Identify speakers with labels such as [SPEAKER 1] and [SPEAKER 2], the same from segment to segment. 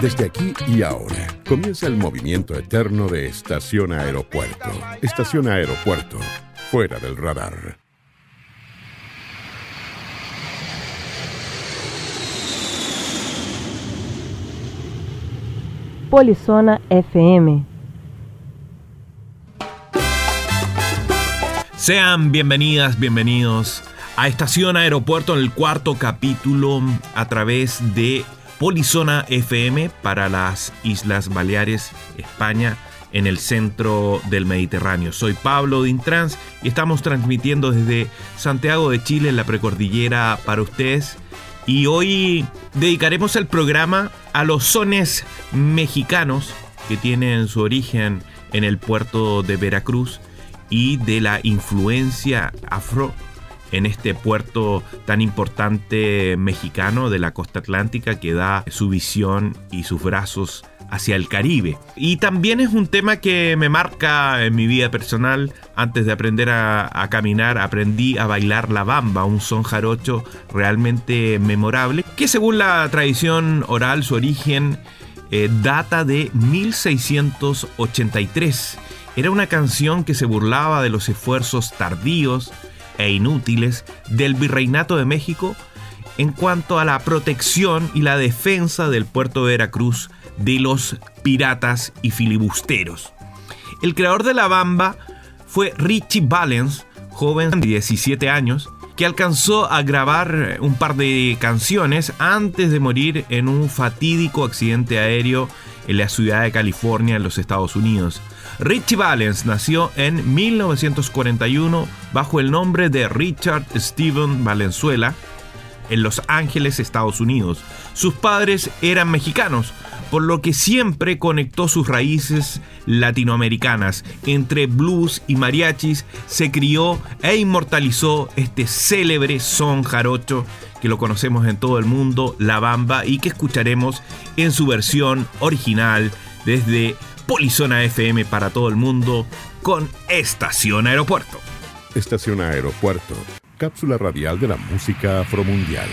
[SPEAKER 1] Desde aquí y ahora comienza el movimiento eterno de Estación Aeropuerto. Estación Aeropuerto, fuera del radar.
[SPEAKER 2] Polizona FM.
[SPEAKER 3] Sean bienvenidas, bienvenidos a Estación Aeropuerto en el cuarto capítulo a través de Polizona FM para las Islas Baleares, España, en el centro del Mediterráneo. Soy Pablo Dintrans y estamos transmitiendo desde Santiago de Chile, en la precordillera, para ustedes. Y hoy dedicaremos el programa a los sones mexicanos que tienen su origen en el puerto de Veracruz y de la influencia afro en este puerto tan importante mexicano de la costa atlántica que da su visión y sus brazos hacia el Caribe. Y también es un tema que me marca en mi vida personal. Antes de aprender a, caminar, aprendí a bailar la bamba, un son jarocho realmente memorable, que según la tradición oral, su origen eh, data de 1683. Era una canción que se burlaba de los esfuerzos tardíos e inútiles del Virreinato de México en cuanto a la protección y la defensa del puerto de Veracruz de los piratas y filibusteros. El creador de la bamba fue Richie Valens, joven de 17 años, que alcanzó a grabar un par de canciones antes de morir en un fatídico accidente aéreo en la ciudad de California, en los Estados Unidos. Richie Valens nació en 1941 bajo el nombre de Richard Steven Valenzuela en Los Ángeles, Estados Unidos. Sus padres eran mexicanos, por lo que siempre conectó sus raíces latinoamericanas. Entre blues y mariachis se crió e inmortalizó este célebre son jarocho que lo conocemos en todo el mundo, La Bamba, y que escucharemos en su versión original desde Polizona FM para todo el mundo con Estación Aeropuerto.
[SPEAKER 1] Estación Aeropuerto, cápsula radial de la música afromundial.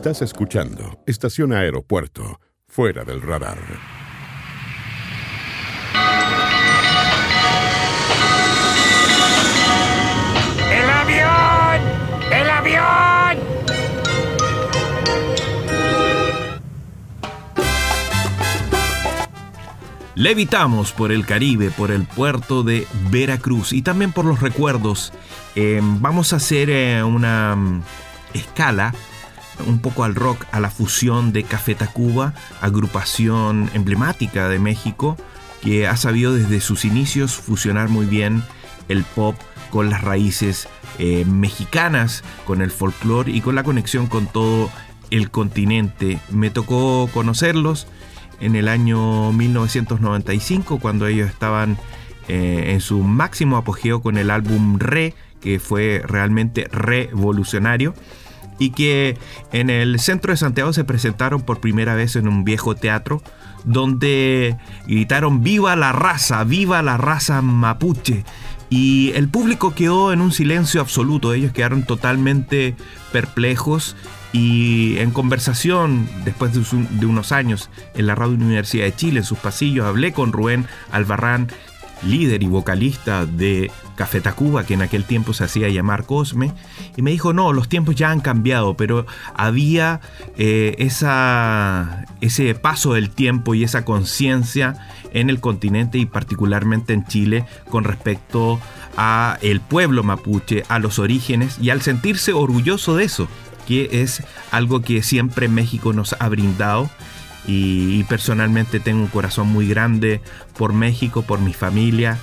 [SPEAKER 1] Estás escuchando Estación Aeropuerto, fuera del radar. ¡El
[SPEAKER 2] avión! ¡El avión!
[SPEAKER 3] Levitamos por el Caribe, por el puerto de Veracruz y también por los recuerdos. Eh, vamos a hacer eh, una mm, escala un poco al rock, a la fusión de Café Tacuba, agrupación emblemática de México, que ha sabido desde sus inicios fusionar muy bien el pop con las raíces eh, mexicanas, con el folclore y con la conexión con todo el continente. Me tocó conocerlos en el año 1995 cuando ellos estaban eh, en su máximo apogeo con el álbum Re, que fue realmente revolucionario y que en el centro de Santiago se presentaron por primera vez en un viejo teatro donde gritaron viva la raza, viva la raza mapuche. Y el público quedó en un silencio absoluto, ellos quedaron totalmente perplejos y en conversación, después de, unos años en la Radio Universidad de Chile, en sus pasillos, hablé con Rubén Albarrán, líder y vocalista de Café Tacuba, que en aquel tiempo se hacía llamar Cosme, y me dijo, no, los tiempos ya han cambiado, pero había eh, esa, ese paso del tiempo y esa conciencia en el continente y particularmente en Chile con respecto a el pueblo mapuche, a los orígenes y al sentirse orgulloso de eso, que es algo que siempre México nos ha brindado. Y, personalmente tengo un corazón muy grande por México, por mi familia,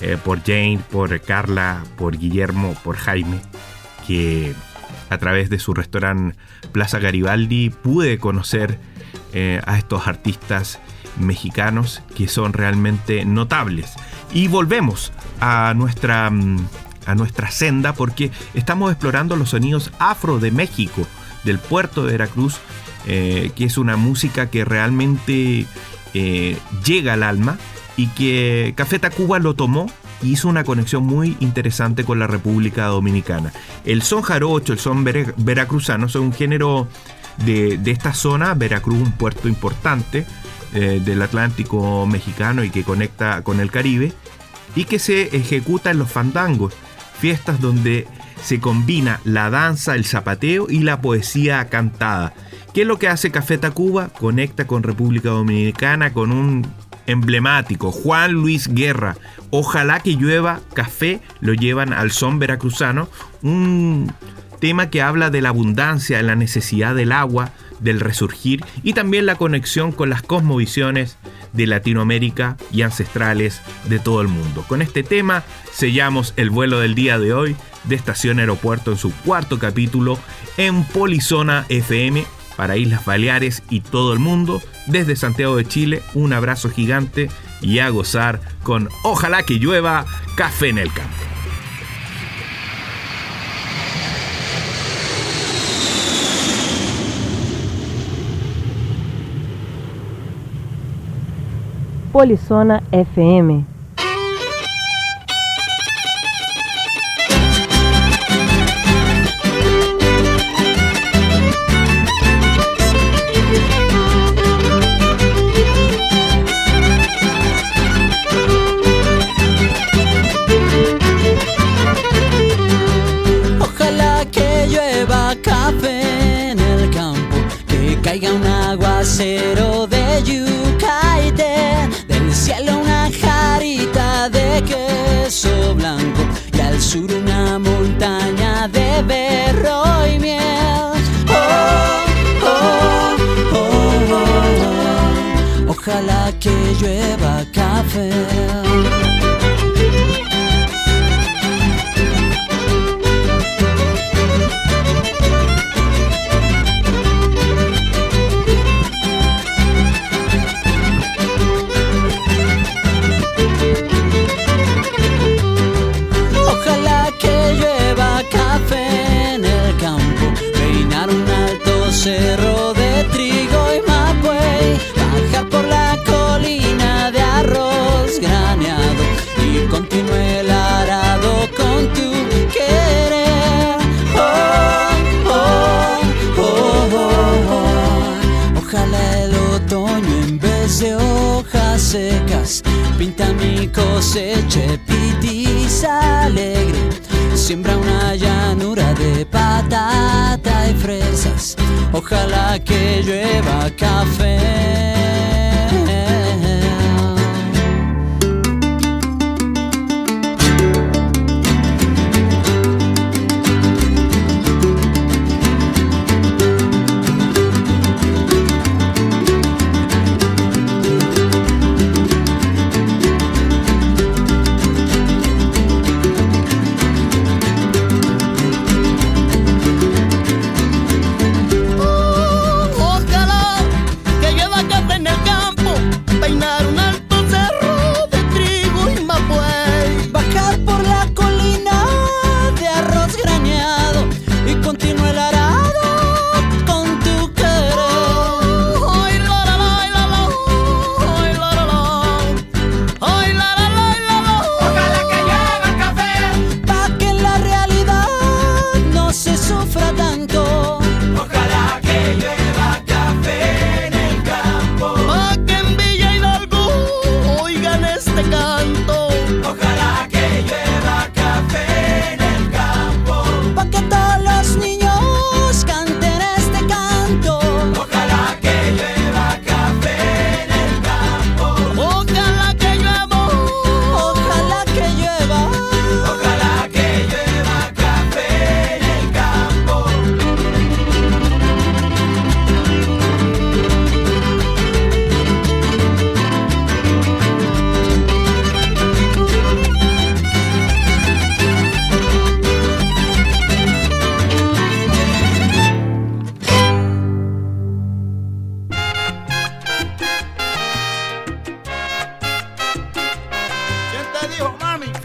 [SPEAKER 3] eh, por Jane, por Carla, por Guillermo, por Jaime, que a través de su restaurante Plaza Garibaldi pude conocer eh, a estos artistas mexicanos que son realmente notables. Y volvemos a nuestra, mm, a nuestra senda porque estamos explorando los sonidos afro de México, del puerto de Veracruz, eh, que es una música que realmente llega al alma y que Café Tacuba lo tomó y hizo una conexión muy interesante con la República Dominicana. El son jarocho, el son veracruzano, son un género de, esta zona, Veracruz, un puerto importante eh, del Atlántico mexicano y que conecta con el Caribe, y que se ejecuta en los fandangos, fiestas donde se combina la danza, el zapateo y la poesía cantada. ¿Qué es lo que hace Café Tacuba? Conecta con República Dominicana con un emblemático, Juan Luis Guerra. Ojalá que llueva café, lo llevan al son veracruzano, un tema que habla de la abundancia, de la necesidad del agua, del resurgir y también la conexión con las cosmovisiones de Latinoamérica y ancestrales de todo el mundo. Con este tema sellamos el vuelo del día de hoy de Estación Aeropuerto en su cuarto capítulo en Polizona FM para Islas Baleares y todo el mundo. Desde Santiago de Chile, un abrazo gigante y a gozar con Ojalá que llueva café en el campo.
[SPEAKER 2] Polizona FM
[SPEAKER 4] caiga un aguacero de yucaite, del cielo una jarita de queso blanco y al sur una montaña de berro y miel. Oh Oh, oh, oh, oh, oh. Ojalá que llueva café. Ojalá el otoño en vez de hojas secas pinta mi cosecha pitiza alegre. Siembra una llanura de patata y fresas. Ojalá que llueva café.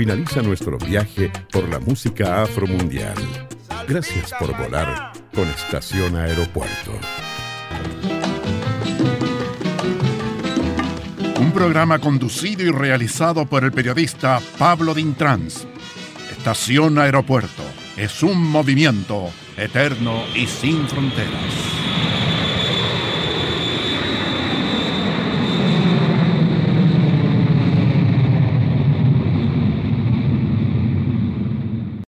[SPEAKER 1] Finaliza nuestro viaje por la música afromundial. Gracias por volar con Estación Aeropuerto.
[SPEAKER 5] Un programa conducido y realizado por el periodista Pablo Dintrans. Estación Aeropuerto es un movimiento eterno y sin fronteras.